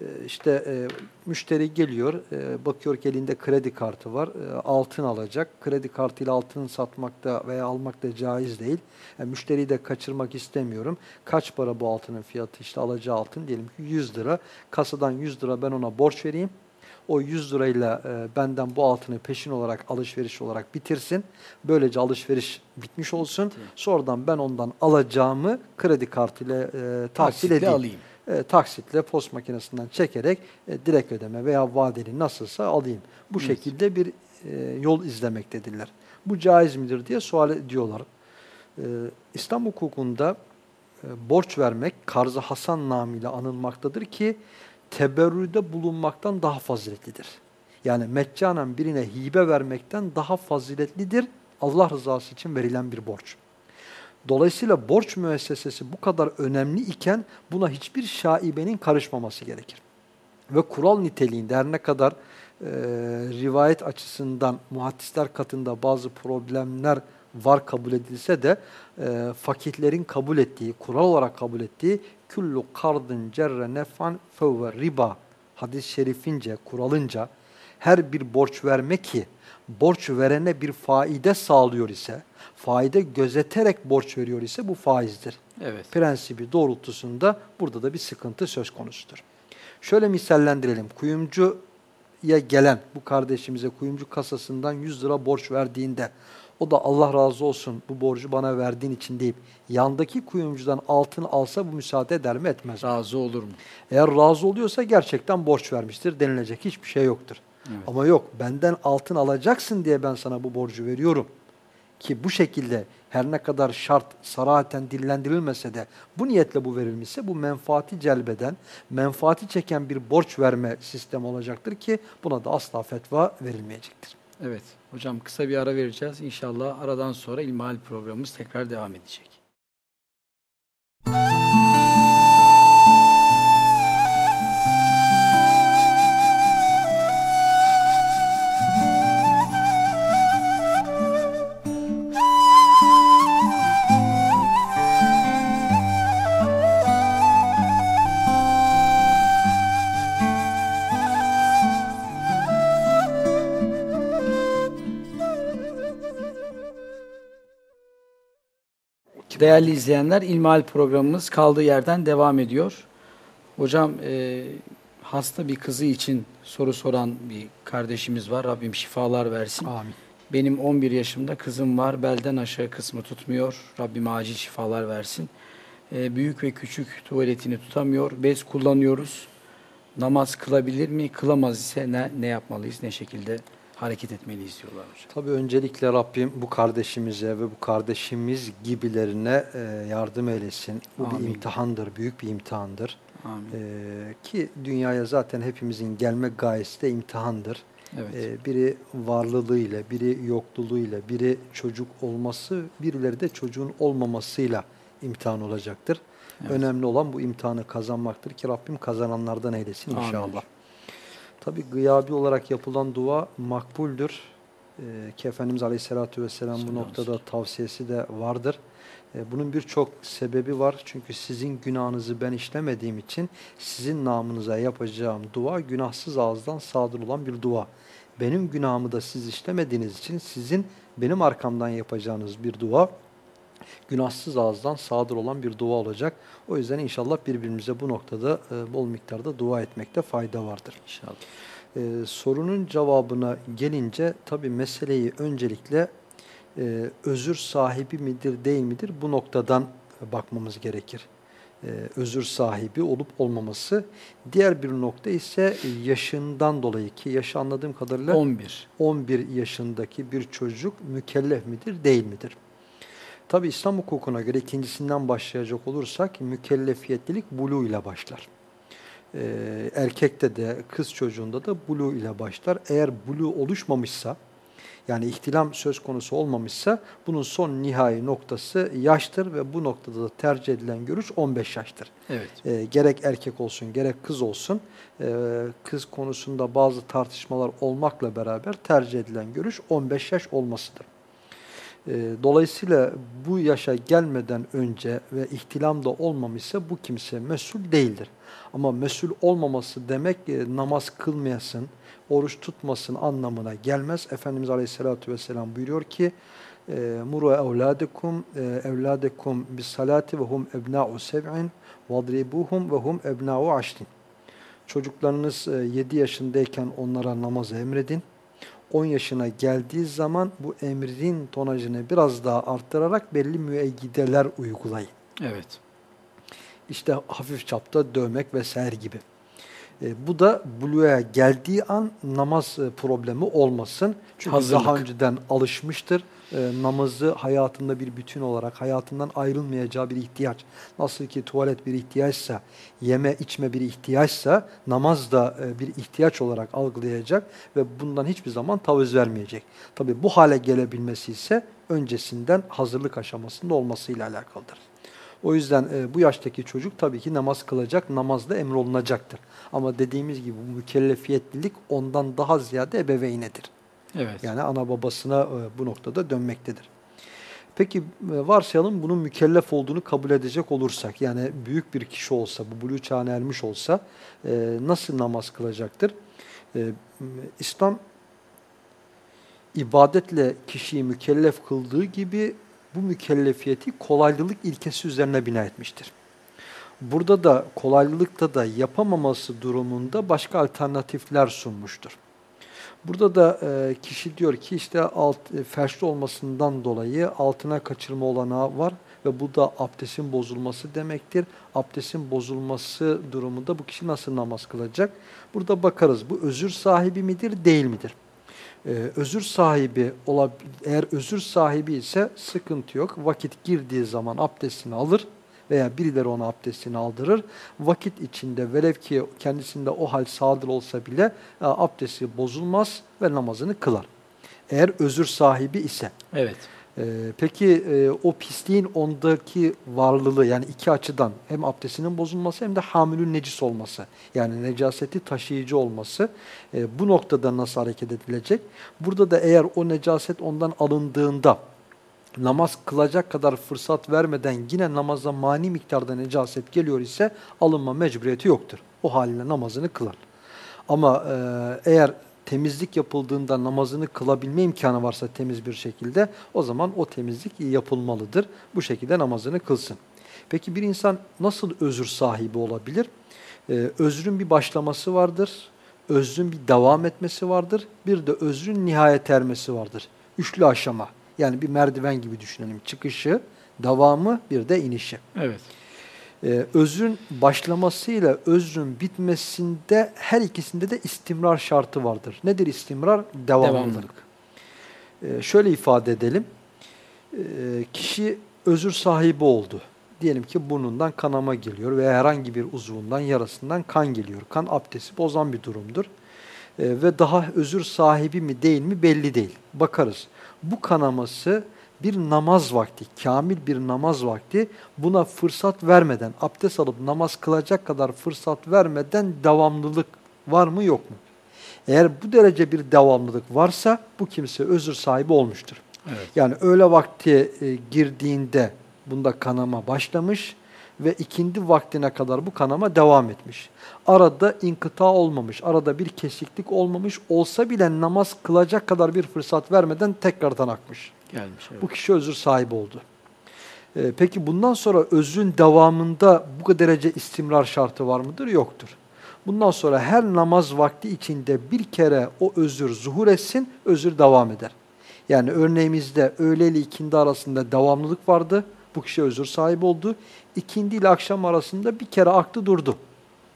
E, işte e, müşteri geliyor, e, bakıyor ki elinde kredi kartı var, e, altın alacak. Kredi kartıyla altın satmakta veya almakta caiz değil. Yani müşteriyi de kaçırmak istemiyorum. Kaç para bu altının fiyatı? İşte alacağı altın diyelim ki 100 lira. Kasadan 100 lira ben ona borç vereyim. O 100 lirayla e, benden bu altını peşin olarak alışveriş olarak bitirsin. Böylece alışveriş bitmiş olsun. Sonradan ben ondan alacağımı kredi kartıyla e, tahsil Taksitle edeyim. alayım. E, taksitle post makinesinden çekerek e, direkt ödeme veya vadeli nasılsa alayım. Bu Evet. şekilde bir e, yol izlemektedirler. Bu caiz midir diye sual ediyorlar. E, İslam hukukunda e, borç vermek Karz-ı Hasan namıyla anılmaktadır ki teberrüde bulunmaktan daha faziletlidir. Yani meccanen birine hibe vermekten daha faziletlidir Allah rızası için verilen bir borç. Dolayısıyla borç müessesesi bu kadar önemli iken buna hiçbir şaibenin karışmaması gerekir. Ve kural niteliğinde her ne kadar e, rivayet açısından muhaddisler katında bazı problemler var kabul edilse de e, fakihlerin kabul ettiği, kural olarak kabul ettiği küllü kardın cerre nefan fevve riba hadis-i şerifince, kuralınca her bir borç verme ki borç verene bir faide sağlıyor ise, faide gözeterek borç veriyor ise bu faizdir. Evet. Prensibi doğrultusunda burada da bir sıkıntı söz konusudur. Şöyle misallendirelim. Kuyumcuya gelen bu kardeşimize kuyumcu kasasından 100 lira borç verdiğinde o da Allah razı olsun bu borcu bana verdiğin için deyip yandaki kuyumcudan altın alsa bu müsaade eder mi etmez mi? Razı olur mu? Eğer razı oluyorsa gerçekten borç vermiştir denilecek hiçbir şey yoktur. Evet. Ama yok benden altın alacaksın diye ben sana bu borcu veriyorum. Ki bu şekilde her ne kadar şart sarahaten dillendirilmese de bu niyetle bu verilmişse bu menfaati celbeden, menfaati çeken bir borç verme sistemi olacaktır ki buna da asla fetva verilmeyecektir. Evet. Hocam kısa bir ara vereceğiz. İnşallah aradan sonra İlmihal programımız tekrar devam edecek. Değerli izleyenler, İlmihal programımız kaldığı yerden devam ediyor. Hocam, e, hasta bir kızı için soru soran bir kardeşimiz var. Rabbim şifalar versin. Amin. Benim 11 yaşımda kızım var. Belden aşağı kısmı tutmuyor. Rabbim acil şifalar versin. E, büyük ve küçük tuvaletini tutamıyor. Bez kullanıyoruz. Namaz kılabilir mi? Kılamaz ise ne, ne yapmalıyız? Ne şekilde hareket etmeliyiz diyorlar hocam. Tabii öncelikle Rabbim bu kardeşimize ve bu kardeşimiz gibilerine e, yardım eylesin. Bu bir Amin. imtihandır, büyük bir imtihandır. Amin. E, ki dünyaya zaten hepimizin gelme gayesi de imtihandır. Evet. E, biri varlığıyla, biri yokluğuyla, biri çocuk olması, birileri de çocuğun olmamasıyla imtihan olacaktır. Evet. Önemli olan bu imtihanı kazanmaktır ki Rabbim kazananlardan eylesin Amin. inşallah. Tabi gıyabi olarak yapılan dua makbuldür. Ee, ki Efendimiz Aleyhisselatü Vesselam bu Selam noktada olsun. tavsiyesi de vardır. Ee, bunun birçok sebebi var. Çünkü sizin günahınızı ben işlemediğim için sizin namınıza yapacağım dua günahsız ağızdan sadır olan bir dua. Benim günahımı da siz işlemediğiniz için sizin benim arkamdan yapacağınız bir dua günahsız ağızdan sadır olan bir dua olacak. O yüzden inşallah birbirimize bu noktada e, bol miktarda dua etmekte fayda vardır. İnşallah. Ee, sorunun cevabına gelince tabi meseleyi öncelikle e, özür sahibi midir değil midir bu noktadan bakmamız gerekir. Ee, özür sahibi olup olmaması. Diğer bir nokta ise yaşından dolayı ki yaşı anladığım kadarıyla 11. 11 yaşındaki bir çocuk mükellef midir değil midir? Tabi İslam hukukuna göre ikincisinden başlayacak olursak mükellefiyetlilik bulu ile başlar. Ee, erkekte de kız çocuğunda da bulu ile başlar. Eğer bulu oluşmamışsa yani ihtilam söz konusu olmamışsa bunun son nihai noktası yaştır ve bu noktada da tercih edilen görüş 15 yaştır. Evet. E, gerek erkek olsun gerek kız olsun e, kız konusunda bazı tartışmalar olmakla beraber tercih edilen görüş 15 yaş olmasıdır. E, dolayısıyla bu yaşa gelmeden önce ve ihtilam da olmamışsa bu kimse mesul değildir. Ama mesul olmaması demek e, namaz kılmayasın, oruç tutmasın anlamına gelmez. Efendimiz Aleyhisselatü Vesselam buyuruyor ki muru evladekum evladekum bis salati ve hum ebna'u sev'in vadribuhum ve hum ebna'u aşrin. Çocuklarınız 7 yaşındayken onlara namaz emredin. 10 yaşına geldiği zaman bu emrin tonajını biraz daha arttırarak belli müeyyideler uygulayın. Evet. İşte hafif çapta dövmek vesaire gibi. E, bu da buluğa geldiği an namaz e, problemi olmasın. Çünkü Hazırlık. daha önceden alışmıştır. E, namazı hayatında bir bütün olarak, hayatından ayrılmayacağı bir ihtiyaç. Nasıl ki tuvalet bir ihtiyaçsa, yeme içme bir ihtiyaçsa, namaz da e, bir ihtiyaç olarak algılayacak ve bundan hiçbir zaman taviz vermeyecek. Tabi bu hale gelebilmesi ise öncesinden hazırlık aşamasında olmasıyla alakalıdır. O yüzden e, bu yaştaki çocuk tabii ki namaz kılacak, namazda emrolunacaktır. Ama dediğimiz gibi bu mükellefiyetlilik ondan daha ziyade ebeveynedir. Evet. Yani ana babasına e, bu noktada dönmektedir. Peki e, varsayalım bunun mükellef olduğunu kabul edecek olursak, yani büyük bir kişi olsa, bu buluğ çağına ermiş olsa e, nasıl namaz kılacaktır? İslam ibadetle kişiyi mükellef kıldığı gibi bu mükellefiyeti kolaylılık ilkesi üzerine bina etmiştir. Burada da kolaylılıkta da yapamaması durumunda başka alternatifler sunmuştur. Burada da e, kişi diyor ki işte alt, e, felçli olmasından dolayı altına kaçırma olanağı var ve bu da abdestin bozulması demektir. Abdestin bozulması durumunda bu kişi nasıl namaz kılacak? Burada bakarız bu özür sahibi midir değil midir? Ee, özür sahibi eğer özür sahibi ise sıkıntı yok. Vakit girdiği zaman abdestini alır veya birileri ona abdestini aldırır. Vakit içinde velev ki kendisinde o hal sadır olsa bile e, abdesti bozulmaz ve namazını kılar. Eğer özür sahibi ise. Evet. Ee, peki e, o pisliğin ondaki varlılığı yani iki açıdan hem abdestinin bozulması hem de hamilün necis olması yani necaseti taşıyıcı olması e, bu noktada nasıl hareket edilecek? Burada da eğer o necaset ondan alındığında namaz kılacak kadar fırsat vermeden yine namaza mani miktarda necaset geliyor ise alınma mecburiyeti yoktur. O haliyle namazını kılar. Ama e, eğer temizlik yapıldığında namazını kılabilme imkanı varsa temiz bir şekilde o zaman o temizlik yapılmalıdır. Bu şekilde namazını kılsın. Peki bir insan nasıl özür sahibi olabilir? Ee, özrün bir başlaması vardır, özrün bir devam etmesi vardır, bir de özrün nihayet ermesi vardır. Üçlü aşama. Yani bir merdiven gibi düşünelim. Çıkışı, devamı, bir de inişi. Evet. Ee, özrün başlamasıyla özrün bitmesinde her ikisinde de istimrar şartı vardır. Nedir istimrar? Devamlılık. Devamlılık. Ee, şöyle ifade edelim. Ee, kişi özür sahibi oldu. Diyelim ki burnundan kanama geliyor veya herhangi bir uzvundan, yarasından kan geliyor. Kan abdesti bozan bir durumdur. Ee, ve daha özür sahibi mi değil mi belli değil. Bakarız. Bu kanaması bir namaz vakti, kamil bir namaz vakti buna fırsat vermeden, abdest alıp namaz kılacak kadar fırsat vermeden devamlılık var mı yok mu? Eğer bu derece bir devamlılık varsa bu kimse özür sahibi olmuştur. Evet. Yani öğle vakti e, girdiğinde bunda kanama başlamış ve ikindi vaktine kadar bu kanama devam etmiş. Arada inkıta olmamış, arada bir kesiklik olmamış olsa bile namaz kılacak kadar bir fırsat vermeden tekrardan akmış. Gelmiş. Evet. Bu kişi özür sahibi oldu. Ee, peki bundan sonra özrün devamında bu derece istimrar şartı var mıdır? Yoktur. Bundan sonra her namaz vakti içinde bir kere o özür zuhur etsin, özür devam eder. Yani örneğimizde öğle ile ikindi arasında devamlılık vardı. Bu kişi özür sahibi oldu. İkindi ile akşam arasında bir kere aktı durdu.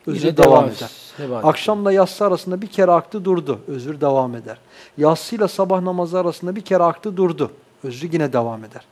Özür Yine devam devam eder. devam Akşamla yatsı arasında bir kere aktı durdu. Özür devam eder. Yatsıyla sabah namazı arasında bir kere aktı durdu. Özür yine devam eder.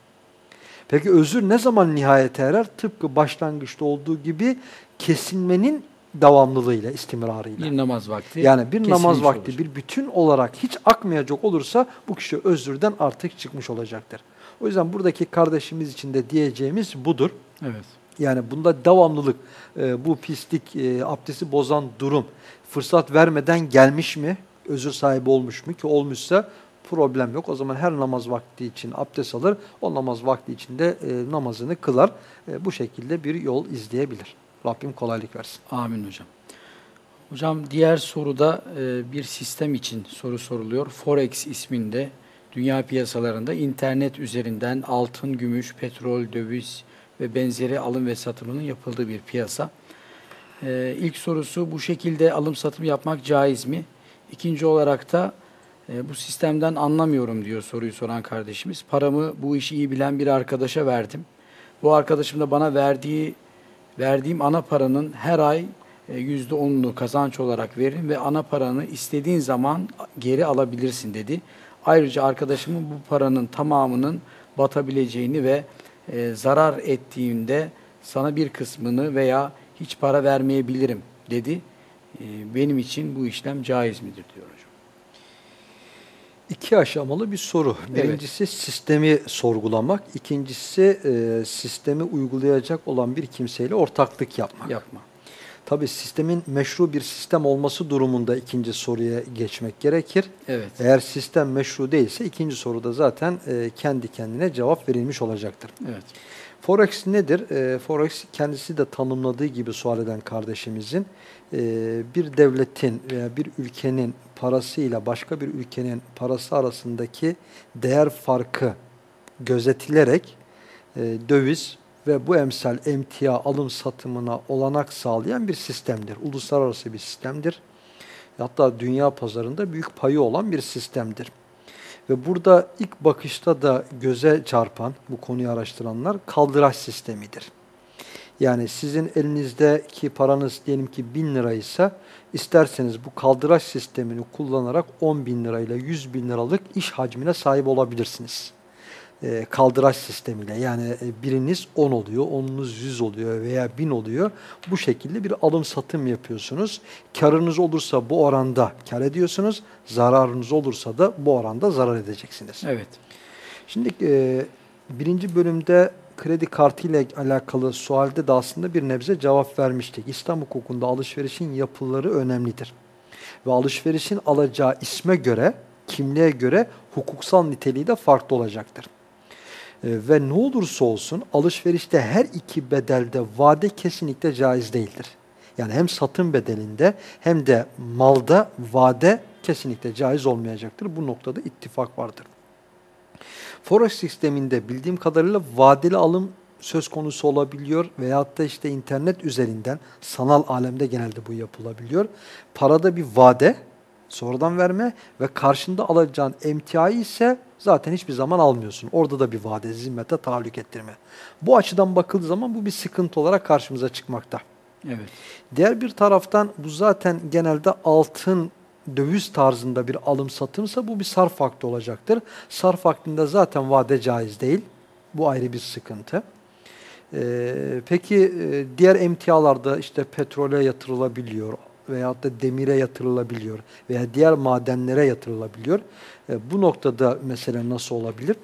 Peki özür ne zaman nihayete erer? Tıpkı başlangıçta olduğu gibi kesilmenin devamlılığıyla, istimrarıyla. Bir namaz vakti. Yani bir namaz vakti olur. bir bütün olarak hiç akmayacak olursa bu kişi özürden artık çıkmış olacaktır. O yüzden buradaki kardeşimiz için de diyeceğimiz budur. Evet. Yani bunda devamlılık, e, bu pislik, e, abdesti bozan durum fırsat vermeden gelmiş mi, özür sahibi olmuş mu ki olmuşsa problem yok. O zaman her namaz vakti için abdest alır, o namaz vakti içinde e, namazını kılar. E, bu şekilde bir yol izleyebilir. Rabbim kolaylık versin. Amin hocam. Hocam diğer soruda e, bir sistem için soru soruluyor. Forex isminde dünya piyasalarında internet üzerinden altın, gümüş, petrol, döviz ve benzeri alım ve satımının yapıldığı bir piyasa. E, ilk sorusu bu şekilde alım satım yapmak caiz mi? İkinci olarak da e, bu sistemden anlamıyorum diyor soruyu soran kardeşimiz. Paramı bu işi iyi bilen bir arkadaşa verdim. Bu arkadaşım da bana verdiği verdiğim ana paranın her ay e, %10'unu kazanç olarak veririm ve ana paranı istediğin zaman geri alabilirsin dedi. Ayrıca arkadaşımın bu paranın tamamının batabileceğini ve e, zarar ettiğinde sana bir kısmını veya hiç para vermeyebilirim dedi. E, benim için bu işlem caiz midir diyor hocam. İki aşamalı bir soru. Birincisi sistemi sorgulamak, ikincisi e, sistemi uygulayacak olan bir kimseyle ortaklık yapmak. Yapma. Tabii sistemin meşru bir sistem olması durumunda ikinci soruya geçmek gerekir. Evet. Eğer sistem meşru değilse ikinci soruda zaten e, kendi kendine cevap verilmiş olacaktır. Evet. Forex nedir? E, Forex kendisi de tanımladığı gibi sual eden kardeşimizin e, bir devletin veya bir ülkenin parasıyla başka bir ülkenin parası arasındaki değer farkı gözetilerek e, döviz ve bu emsal emtia alım satımına olanak sağlayan bir sistemdir. Uluslararası bir sistemdir. Hatta dünya pazarında büyük payı olan bir sistemdir. Ve burada ilk bakışta da göze çarpan bu konuyu araştıranlar kaldıraç sistemidir. Yani sizin elinizdeki paranız diyelim ki 1000 liraysa isterseniz bu kaldıraç sistemini kullanarak 10 bin lirayla 100 bin liralık iş hacmine sahip olabilirsiniz. E, kaldıraç sistemiyle yani e, biriniz 10 oluyor, onunuz 100 oluyor veya 1000 oluyor. Bu şekilde bir alım satım yapıyorsunuz. Karınız olursa bu oranda kar ediyorsunuz. Zararınız olursa da bu oranda zarar edeceksiniz. Evet. Şimdi e, birinci bölümde kredi kartı ile alakalı sualde de aslında bir nebze cevap vermiştik. İslam hukukunda alışverişin yapıları önemlidir. Ve alışverişin alacağı isme göre, kimliğe göre hukuksal niteliği de farklı olacaktır. E, ve ne olursa olsun alışverişte her iki bedelde vade kesinlikle caiz değildir. Yani hem satın bedelinde hem de malda vade kesinlikle caiz olmayacaktır. Bu noktada ittifak vardır. Forex sisteminde bildiğim kadarıyla vadeli alım söz konusu olabiliyor veyahut da işte internet üzerinden sanal alemde genelde bu yapılabiliyor. Parada bir vade, sonradan verme ve karşında alacağın emtiayı ise zaten hiçbir zaman almıyorsun. Orada da bir vade, zimmete tahallük ettirme. Bu açıdan bakıldığı zaman bu bir sıkıntı olarak karşımıza çıkmakta. Evet. Diğer bir taraftan bu zaten genelde altın döviz tarzında bir alım satımsa bu bir sarf vakti olacaktır. Sarf vaktinde zaten vade caiz değil. Bu ayrı bir sıkıntı. Ee, peki e, diğer emtialarda işte petrole yatırılabiliyor veyahut da demire yatırılabiliyor veya diğer madenlere yatırılabiliyor. E, bu noktada mesela nasıl olabilir?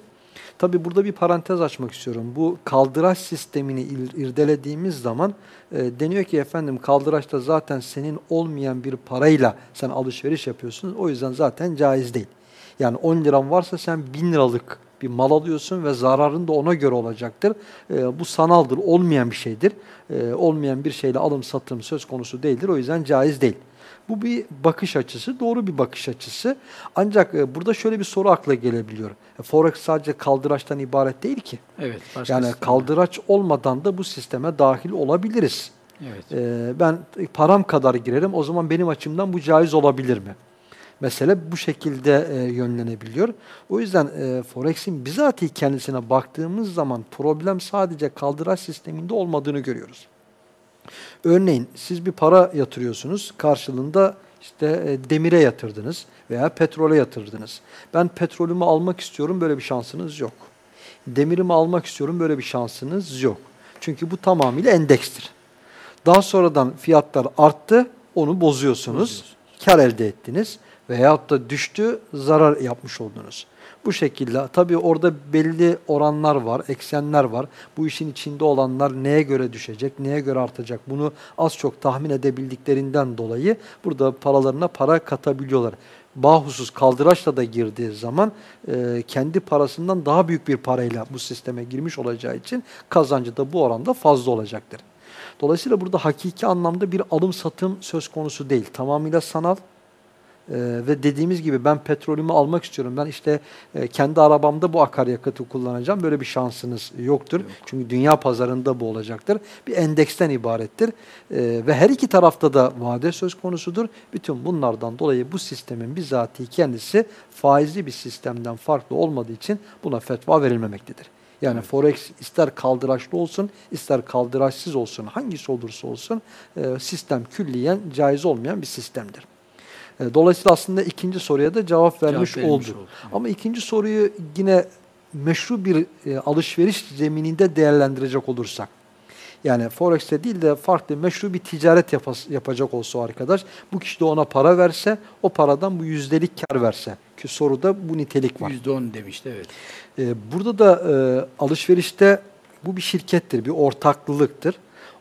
Tabi burada bir parantez açmak istiyorum. Bu kaldıraç sistemini irdelediğimiz zaman e, deniyor ki efendim kaldıraçta zaten senin olmayan bir parayla sen alışveriş yapıyorsun. O yüzden zaten caiz değil. Yani 10 liran varsa sen 1000 liralık bir mal alıyorsun ve zararın da ona göre olacaktır. E, bu sanaldır, olmayan bir şeydir. E, olmayan bir şeyle alım satım söz konusu değildir. O yüzden caiz değil. Bu bir bakış açısı, doğru bir bakış açısı. Ancak e, burada şöyle bir soru akla gelebiliyor. E, Forex sadece kaldıraçtan ibaret değil ki. Evet. Yani sistemler. kaldıraç olmadan da bu sisteme dahil olabiliriz. Evet. E, ben param kadar girerim, o zaman benim açımdan bu caiz olabilir mi? Mesele bu şekilde e, yönlenebiliyor. O yüzden e, Forex'in bizatihi kendisine baktığımız zaman problem sadece kaldıraç sisteminde olmadığını görüyoruz. Örneğin siz bir para yatırıyorsunuz, karşılığında işte e, demire yatırdınız veya petrole yatırdınız. Ben petrolümü almak istiyorum, böyle bir şansınız yok. Demirimi almak istiyorum, böyle bir şansınız yok. Çünkü bu tamamıyla endekstir. Daha sonradan fiyatlar arttı, onu bozuyorsunuz, Bozuyorsun. kar elde ettiniz veyahut da düştü, zarar yapmış oldunuz. Bu şekilde tabii orada belli oranlar var, eksenler var. Bu işin içinde olanlar neye göre düşecek, neye göre artacak bunu az çok tahmin edebildiklerinden dolayı burada paralarına para katabiliyorlar. Bahusus kaldıraçla da girdiği zaman e, kendi parasından daha büyük bir parayla bu sisteme girmiş olacağı için kazancı da bu oranda fazla olacaktır. Dolayısıyla burada hakiki anlamda bir alım satım söz konusu değil. Tamamıyla sanal, ee, ve dediğimiz gibi ben petrolümü almak istiyorum. Ben işte e, kendi arabamda bu akaryakıtı kullanacağım. Böyle bir şansınız yoktur. Yok. Çünkü dünya pazarında bu olacaktır. Bir endeksten ibarettir. E, ve her iki tarafta da vade söz konusudur. Bütün bunlardan dolayı bu sistemin bizatihi kendisi faizli bir sistemden farklı olmadığı için buna fetva verilmemektedir. Yani forex ister kaldıraçlı olsun, ister kaldıraçsız olsun, hangisi olursa olsun e, sistem külliyen caiz olmayan bir sistemdir. E, dolayısıyla aslında ikinci soruya da cevap vermiş, verilmiş olduk. oldu, evet. Ama ikinci soruyu yine meşru bir e, alışveriş zemininde değerlendirecek olursak. Yani Forex'te değil de farklı meşru bir ticaret yapas- yapacak olsa arkadaş, bu kişi de ona para verse, o paradan bu yüzdelik kar verse. Ki soruda bu nitelik var. %10 demişti evet. Ee, burada da e, alışverişte bu bir şirkettir, bir ortaklılıktır.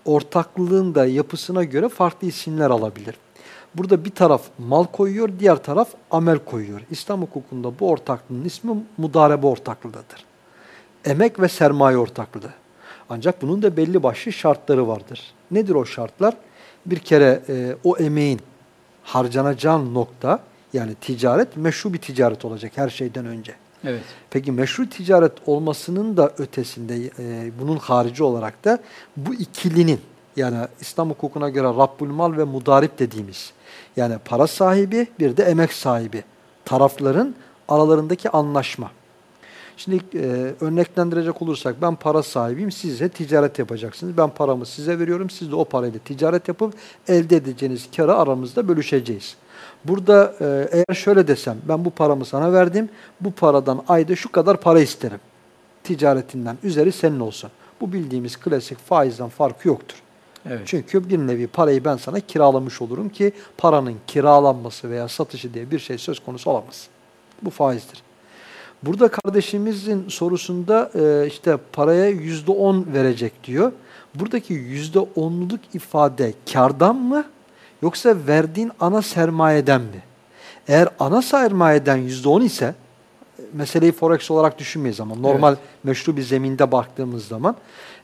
Ortaklılığın da yapısına göre farklı isimler alabilir. Burada bir taraf mal koyuyor, diğer taraf amel koyuyor. İslam hukukunda bu ortaklığın ismi mudarebe ortaklığıdır. Emek ve sermaye ortaklığı. Ancak bunun da belli başlı şartları vardır. Nedir o şartlar? Bir kere e, o emeğin harcanacağı nokta yani ticaret meşru bir ticaret olacak her şeyden önce. Evet. Peki meşru ticaret olmasının da ötesinde e, bunun harici olarak da bu ikilinin yani İslam hukukuna göre Rabbul Mal ve Mudarip dediğimiz yani para sahibi bir de emek sahibi tarafların aralarındaki anlaşma. Şimdi e, örneklendirecek olursak ben para sahibiyim, size ticaret yapacaksınız. Ben paramı size veriyorum, siz de o parayla ticaret yapıp elde edeceğiniz karı aramızda bölüşeceğiz. Burada e, eğer şöyle desem, ben bu paramı sana verdim, bu paradan ayda şu kadar para isterim. Ticaretinden üzeri senin olsun. Bu bildiğimiz klasik faizden farkı yoktur. Evet. Çünkü bir nevi parayı ben sana kiralamış olurum ki paranın kiralanması veya satışı diye bir şey söz konusu olamaz. Bu faizdir. Burada kardeşimizin sorusunda e, işte paraya yüzde on verecek diyor. Buradaki yüzde onluluk ifade kardan mı yoksa verdiğin ana sermayeden mi? Eğer ana sermayeden yüzde on ise meseleyi forex olarak düşünmeyiz ama normal meşru bir zeminde baktığımız zaman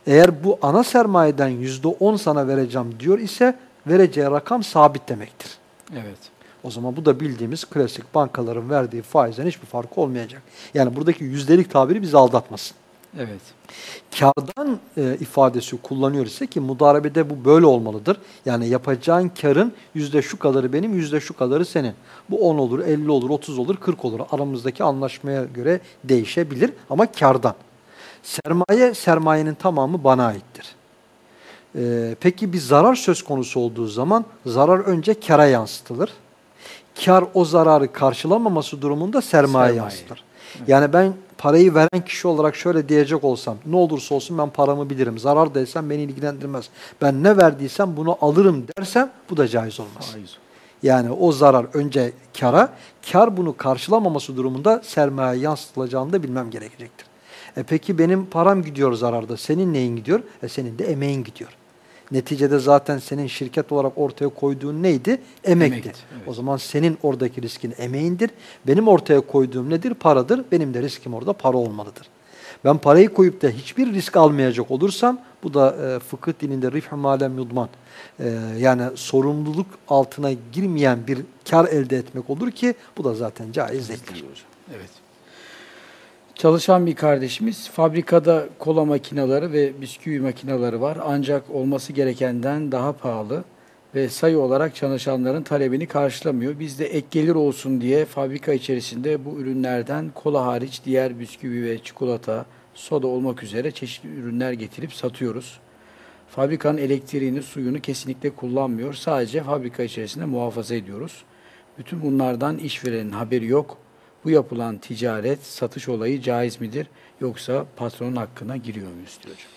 eğer bu ana sermayeden yüzde on sana vereceğim diyor ise vereceği rakam sabit demektir. Evet. O zaman bu da bildiğimiz klasik bankaların verdiği faizden hiçbir farkı olmayacak. Yani buradaki yüzdelik tabiri bizi aldatmasın. Evet. Kardan e, ifadesi kullanıyor ise ki mudarebede bu böyle olmalıdır. Yani yapacağın karın yüzde şu kadarı benim, yüzde şu kadarı senin. Bu 10 olur, 50 olur, 30 olur, 40 olur. Aramızdaki anlaşmaya göre değişebilir ama kardan. Sermaye, sermayenin tamamı bana aittir. Ee, peki bir zarar söz konusu olduğu zaman zarar önce kara yansıtılır. Kar o zararı karşılamaması durumunda sermaye, Sermaye. yansıtır. Yani ben parayı veren kişi olarak şöyle diyecek olsam ne olursa olsun ben paramı bilirim. Zarar desem beni ilgilendirmez. Ben ne verdiysem bunu alırım dersem bu da caiz olmaz. Yani o zarar önce kara, kar bunu karşılamaması durumunda sermaye yansıtılacağını da bilmem gerekecektir. E peki benim param gidiyor zararda, senin neyin gidiyor? E senin de emeğin gidiyor. Neticede zaten senin şirket olarak ortaya koyduğun neydi? Emekti. Emekti, evet. O zaman senin oradaki riskin emeğindir. Benim ortaya koyduğum nedir? Paradır. Benim de riskim orada para olmalıdır. Ben parayı koyup da hiçbir risk almayacak olursam bu da e, fıkıh dilinde rifh malem yudman. E, yani sorumluluk altına girmeyen bir kar elde etmek olur ki bu da zaten caiz değildir. Evet. Çalışan bir kardeşimiz fabrikada kola makineleri ve bisküvi makineleri var ancak olması gerekenden daha pahalı ve sayı olarak çalışanların talebini karşılamıyor. Biz de ek gelir olsun diye fabrika içerisinde bu ürünlerden kola hariç diğer bisküvi ve çikolata, soda olmak üzere çeşitli ürünler getirip satıyoruz. Fabrikanın elektriğini, suyunu kesinlikle kullanmıyor. Sadece fabrika içerisinde muhafaza ediyoruz. Bütün bunlardan işverenin haberi yok. Bu yapılan ticaret, satış olayı caiz midir? Yoksa patronun hakkına giriyor muyuz diyor hocam.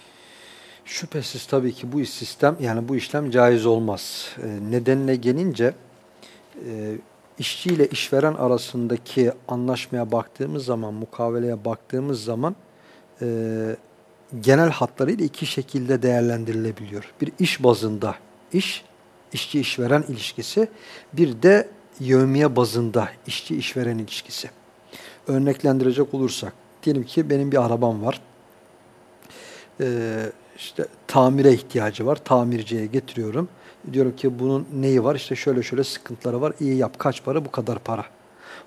Şüphesiz tabii ki bu sistem yani bu işlem caiz olmaz. E, nedenine gelince e, işçi ile işveren arasındaki anlaşmaya baktığımız zaman, mukaveleye baktığımız zaman e, genel hatlarıyla iki şekilde değerlendirilebiliyor. Bir iş bazında iş, işçi işveren ilişkisi, bir de yevmiye bazında işçi işveren ilişkisi. Örneklendirecek olursak, diyelim ki benim bir arabam var. Ee, işte tamire ihtiyacı var. Tamirciye getiriyorum. Diyorum ki bunun neyi var? İşte şöyle şöyle sıkıntıları var. İyi yap. Kaç para? Bu kadar para.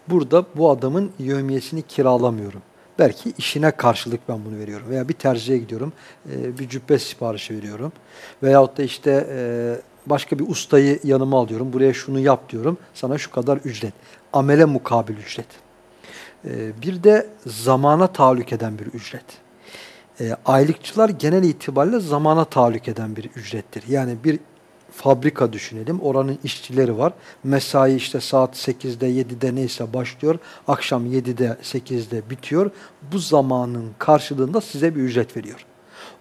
Burada bu adamın yevmiyesini kiralamıyorum. Belki işine karşılık ben bunu veriyorum. Veya bir terziye gidiyorum. e, bir cübbe siparişi veriyorum. Veyahut da işte e, başka bir ustayı yanıma alıyorum. Buraya şunu yap diyorum. Sana şu kadar ücret. Amele mukabil ücret. E, bir de zamana tahallük eden bir ücret. E, aylıkçılar genel itibariyle zamana tahallük eden bir ücrettir. Yani bir fabrika düşünelim. Oranın işçileri var. Mesai işte saat 8'de 7'de neyse başlıyor. Akşam 7'de 8'de bitiyor. Bu zamanın karşılığında size bir ücret veriyor.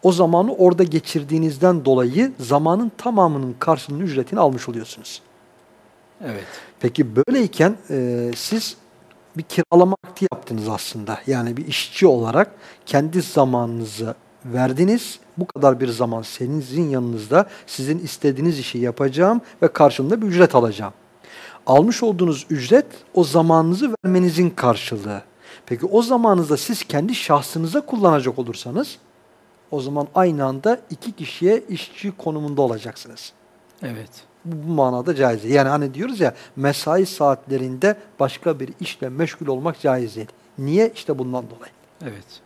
O zamanı orada geçirdiğinizden dolayı zamanın tamamının karşılığının ücretini almış oluyorsunuz. Evet. Peki böyleyken e, siz bir kiralama akti yaptınız aslında. Yani bir işçi olarak kendi zamanınızı verdiniz. Bu kadar bir zaman seninizin yanınızda sizin istediğiniz işi yapacağım ve karşılığında bir ücret alacağım. Almış olduğunuz ücret o zamanınızı vermenizin karşılığı. Peki o zamanınızda siz kendi şahsınıza kullanacak olursanız o zaman aynı anda iki kişiye işçi konumunda olacaksınız. Evet. Bu, bu manada caiz değil. Yani hani diyoruz ya mesai saatlerinde başka bir işle meşgul olmak caiz değil. Niye? İşte bundan dolayı. Evet.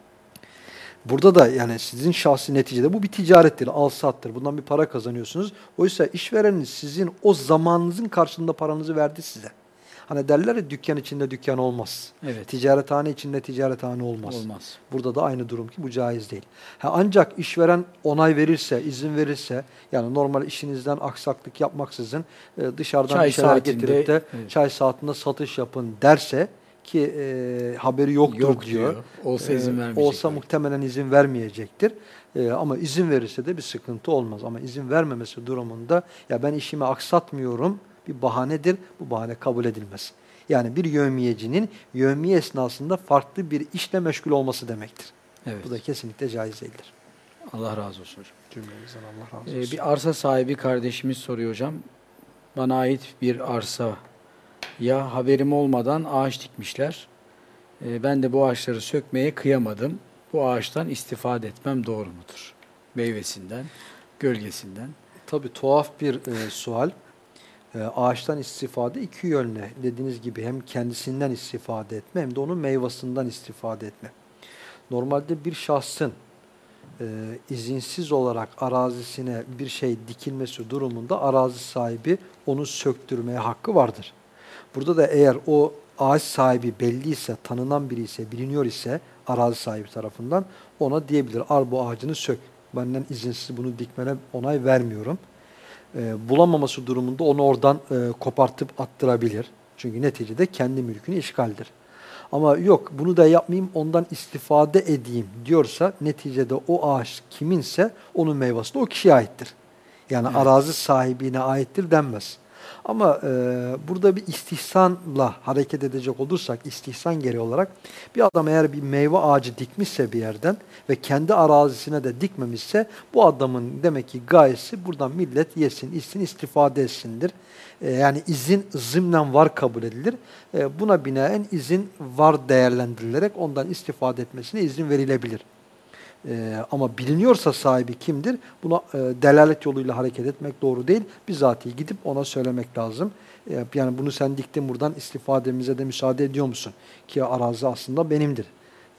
Burada da yani sizin şahsi neticede bu bir ticarettir, al sattır. Bundan bir para kazanıyorsunuz. Oysa işvereniniz sizin o zamanınızın karşılığında paranızı verdi size. Hani derler ya dükkan içinde dükkan olmaz. Evet. Ticarethane içinde ticarethane olmaz. Olmaz. Burada da aynı durum ki bu caiz değil. Ha, ancak işveren onay verirse, izin verirse yani normal işinizden aksaklık yapmaksızın e, dışarıdan Çay bir şeyler getirip de evet. çay saatinde satış yapın derse ki e, haberi yoktur Yok diyor. diyor. Olsa izin Ee, vermeyecek. Olsa muhtemelen izin vermeyecektir. Ee, ama izin verirse de bir sıkıntı olmaz. Ama izin vermemesi durumunda ya ben işimi aksatmıyorum bir bahanedir. Bu bahane kabul edilmez. Yani bir yövmiyecinin yövmiye esnasında farklı bir işle meşgul olması demektir. Evet. Bu da kesinlikle caiz değildir. Allah razı olsun hocam. Cümlemizden Allah razı Ee, olsun. bir arsa sahibi kardeşimiz soruyor hocam. Bana ait bir arsa ya haberim olmadan ağaç dikmişler. Ee, ben de bu ağaçları sökmeye kıyamadım. Bu ağaçtan istifade etmem doğru mudur? Meyvesinden, gölgesinden. Tabii tuhaf bir e, sual. E, ağaçtan istifade iki yönlü. Dediğiniz gibi hem kendisinden istifade etme hem de onun meyvasından istifade etme. Normalde bir şahsın e, izinsiz olarak arazisine bir şey dikilmesi durumunda arazi sahibi onu söktürmeye hakkı vardır. Burada da eğer o ağaç sahibi belliyse, tanınan biri ise, biliniyor ise arazi sahibi tarafından ona diyebilir. Al bu ağacını sök. Benden izinsiz bunu dikmene onay vermiyorum. E, bulamaması durumunda onu oradan e, kopartıp attırabilir. Çünkü neticede kendi mülkünü işgaldir. Ama yok bunu da yapmayayım ondan istifade edeyim diyorsa neticede o ağaç kiminse onun meyvesi de o kişiye aittir. Yani Evet. arazi sahibine aittir denmez. Ama e, burada bir istihsanla hareket edecek olursak, istihsan gereği olarak bir adam eğer bir meyve ağacı dikmişse bir yerden ve kendi arazisine de dikmemişse bu adamın demek ki gayesi buradan millet yesin, içsin, istifade etsindir. E, yani izin zımnen var kabul edilir. E, buna binaen izin var değerlendirilerek ondan istifade etmesine izin verilebilir. Ee, ama biliniyorsa sahibi kimdir? Buna e, delalet yoluyla hareket etmek doğru değil. Bizatihi gidip ona söylemek lazım. E, yani bunu sen diktin buradan istifademize de müsaade ediyor musun? Ki arazi aslında benimdir.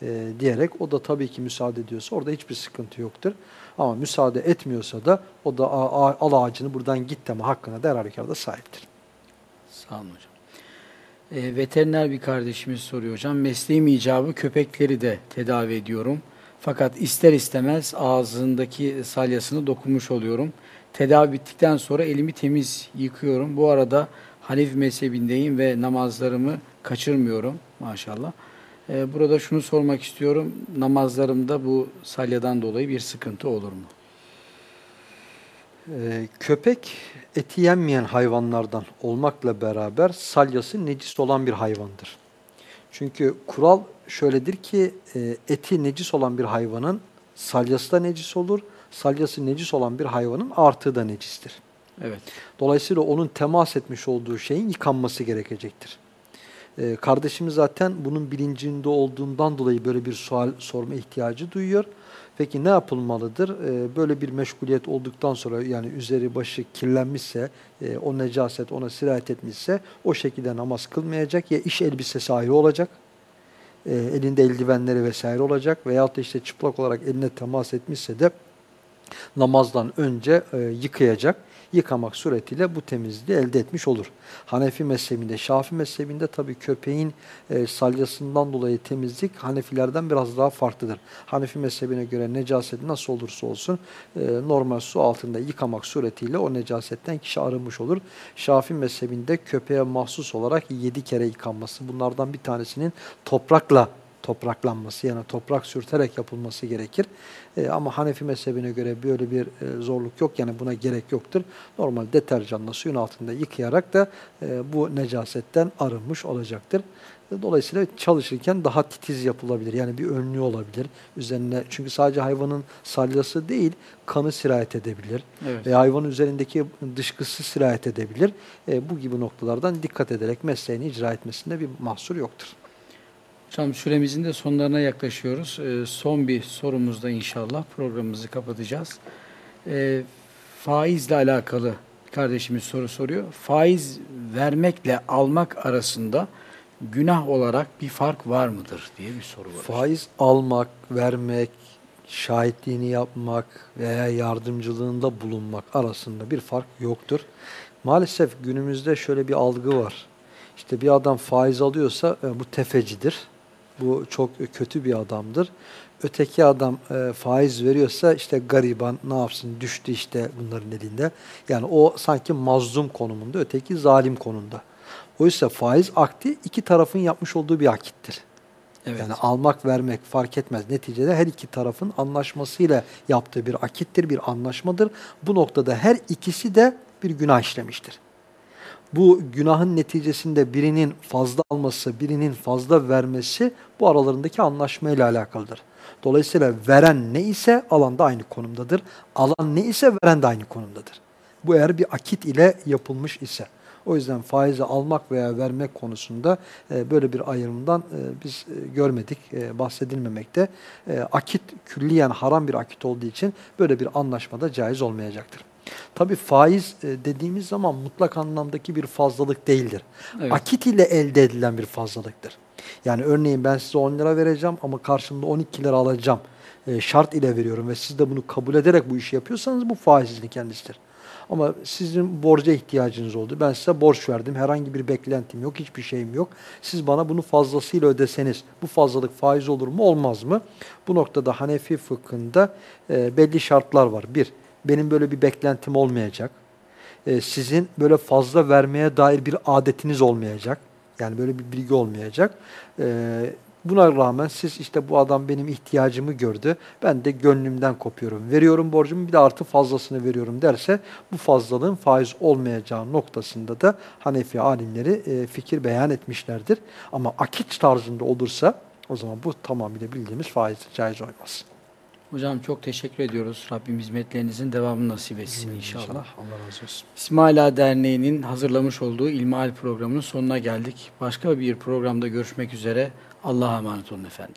E, diyerek o da tabii ki müsaade ediyorsa orada hiçbir sıkıntı yoktur. Ama müsaade etmiyorsa da o da a- a- al ağacını buradan git deme hakkına der halükarda sahiptir. Sağ olun hocam. Ee, veteriner bir kardeşimiz soruyor hocam. Mesleğim icabı köpekleri de tedavi ediyorum. Fakat ister istemez ağzındaki salyasını dokunmuş oluyorum. Tedavi bittikten sonra elimi temiz yıkıyorum. Bu arada Hanif mezhebindeyim ve namazlarımı kaçırmıyorum maşallah. Ee, burada şunu sormak istiyorum. Namazlarımda bu salyadan dolayı bir sıkıntı olur mu? Ee, köpek eti yenmeyen hayvanlardan olmakla beraber salyası necis olan bir hayvandır. Çünkü kural şöyledir ki e, eti necis olan bir hayvanın salyası da necis olur. Salyası necis olan bir hayvanın artığı da necistir. Evet. Dolayısıyla onun temas etmiş olduğu şeyin yıkanması gerekecektir. Ee, kardeşimiz zaten bunun bilincinde olduğundan dolayı böyle bir sual sorma ihtiyacı duyuyor. Peki ne yapılmalıdır? Ee, böyle bir meşguliyet olduktan sonra yani üzeri başı kirlenmişse, e, o necaset ona sirayet etmişse o şekilde namaz kılmayacak. Ya iş elbisesi ayrı olacak, e, elinde eldivenleri vesaire olacak veyahut da işte çıplak olarak eline temas etmişse de namazdan önce e, yıkayacak. Yıkamak suretiyle bu temizliği elde etmiş olur. Hanefi mezhebinde, Şafi mezhebinde tabii köpeğin e, salyasından dolayı temizlik Hanefilerden biraz daha farklıdır. Hanefi mezhebine göre necaset nasıl olursa olsun e, normal su altında yıkamak suretiyle o necasetten kişi arınmış olur. Şafi mezhebinde köpeğe mahsus olarak 7 kere yıkanması. Bunlardan bir tanesinin toprakla topraklanması yani toprak sürterek yapılması gerekir. E, ama Hanefi mezhebine göre böyle bir e, zorluk yok yani buna gerek yoktur. Normal deterjanla suyun altında yıkayarak da e, bu necasetten arınmış olacaktır. E, Dolayısıyla çalışırken daha titiz yapılabilir. Yani bir önlüğü olabilir. Üzerine çünkü sadece hayvanın salyası değil, kanı sirayet edebilir. Evet. Ve hayvanın üzerindeki dışkısı sirayet edebilir. E, bu gibi noktalardan dikkat ederek mesleğini icra etmesinde bir mahsur yoktur. Hocam süremizin de sonlarına yaklaşıyoruz. Ee, son bir sorumuzda inşallah programımızı kapatacağız. Ee, faizle alakalı kardeşimiz soru soruyor. Faiz vermekle almak arasında günah olarak bir fark var mıdır diye bir soru var. Faiz almak, vermek, şahitliğini yapmak veya yardımcılığında bulunmak arasında bir fark yoktur. Maalesef günümüzde şöyle bir algı var. İşte bir adam faiz alıyorsa e, bu tefecidir. Bu çok kötü bir adamdır. Öteki adam e, faiz veriyorsa işte gariban ne yapsın düştü işte bunların elinde. Yani o sanki mazlum konumunda, öteki zalim konumda. Oysa faiz akti iki tarafın yapmış olduğu bir akittir. Evet. Yani almak vermek fark etmez. Neticede her iki tarafın anlaşmasıyla yaptığı bir akittir, bir anlaşmadır. Bu noktada her ikisi de bir günah işlemiştir. Bu günahın neticesinde birinin fazla alması, birinin fazla vermesi bu aralarındaki anlaşmayla alakalıdır. Dolayısıyla veren ne ise alan da aynı konumdadır. Alan ne ise veren de aynı konumdadır. Bu eğer bir akit ile yapılmış ise. O yüzden faizi almak veya vermek konusunda e, böyle bir ayrımdan e, biz e, görmedik, bahsedilmemekte. Akit külliyen haram bir akit olduğu için böyle bir anlaşmada caiz olmayacaktır. Tabii faiz e, dediğimiz zaman mutlak anlamdaki bir fazlalık değildir. Evet. Akit ile elde edilen bir fazlalıktır. Yani örneğin ben size 10 lira vereceğim ama karşımda 12 lira alacağım. E, şart ile veriyorum ve siz de bunu kabul ederek bu işi yapıyorsanız bu faizin kendisidir. Ama sizin borca ihtiyacınız oldu. Ben size borç verdim. Herhangi bir beklentim yok. Hiçbir şeyim yok. Siz bana bunu fazlasıyla ödeseniz bu fazlalık faiz olur mu olmaz mı? Bu noktada Hanefi fıkhında e, belli şartlar var. Bir, benim böyle bir beklentim olmayacak. E, sizin böyle fazla vermeye dair bir adetiniz olmayacak. Yani böyle bir bilgi olmayacak. E, buna rağmen siz işte bu adam benim ihtiyacımı gördü. Ben de gönlümden kopuyorum. Veriyorum borcumu bir de artı fazlasını veriyorum derse bu fazlalığın faiz olmayacağı noktasında da Hanefi alimleri e, fikir beyan etmişlerdir. Ama akit tarzında olursa o zaman bu tamamıyla bildiğimiz faiz caiz olmaz. Hocam çok teşekkür ediyoruz. Rabbim hizmetlerinizin devamını nasip etsin inşallah. inşallah. Allah razı olsun. İsmaila Derneği'nin hazırlamış olduğu İlmihal programının sonuna geldik. Başka bir programda görüşmek üzere. Allah'a emanet olun efendim.